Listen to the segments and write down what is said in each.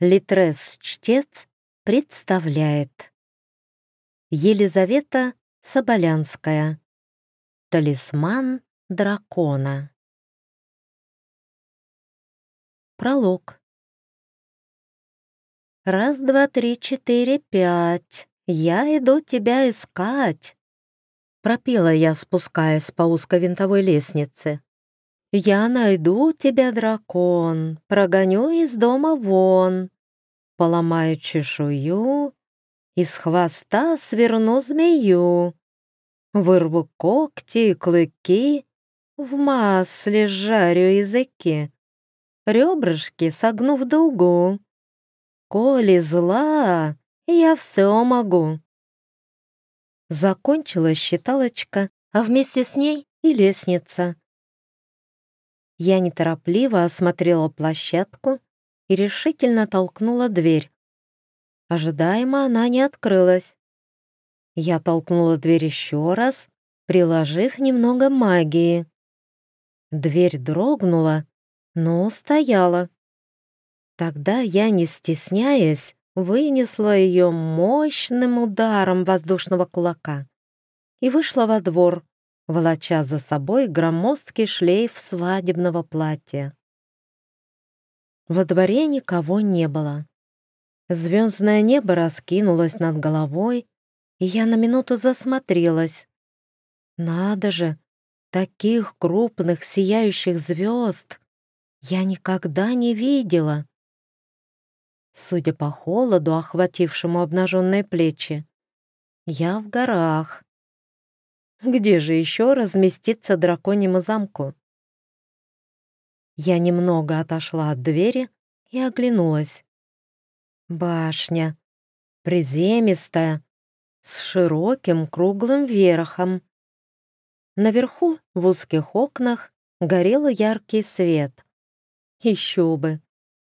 Литрес-чтец представляет Елизавета Соболянская Талисман дракона Пролог Раз, два, три, четыре, пять. Я иду тебя искать. Пропела я, спускаясь по узкой винтовой лестнице. «Я найду тебя, дракон, прогоню из дома вон, поломаю чешую, из хвоста сверну змею, вырву когти и клыки, в масле жарю языки, ребрышки согну в дугу. Коли зла, я все могу». Закончилась считалочка, а вместе с ней и лестница. Я неторопливо осмотрела площадку и решительно толкнула дверь. Ожидаемо она не открылась. Я толкнула дверь еще раз, приложив немного магии. Дверь дрогнула, но устояла. Тогда я, не стесняясь, вынесла ее мощным ударом воздушного кулака и вышла во двор, волоча за собой громоздкий шлейф свадебного платья. Во дворе никого не было. Звездное небо раскинулось над головой, и я на минуту засмотрелась. Надо же, таких крупных сияющих звезд я никогда не видела. Судя по холоду, охватившему обнаженные плечи, я в горах. Где же еще разместиться драконьему замку? Я немного отошла от двери и оглянулась. Башня, приземистая, с широким круглым верхом. Наверху, в узких окнах, горел яркий свет. Еще бы!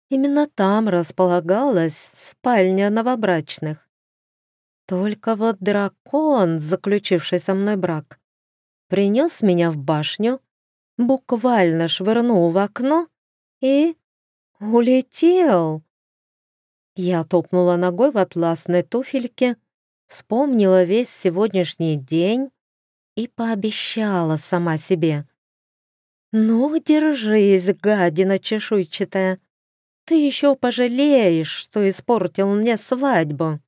Именно там располагалась спальня новобрачных. Только вот дракон, заключивший со мной брак, принес меня в башню, буквально швырнул в окно и улетел. Я топнула ногой в атласной туфельке, вспомнила весь сегодняшний день и пообещала сама себе. «Ну, держись, гадина чешуйчатая, ты еще пожалеешь, что испортил мне свадьбу».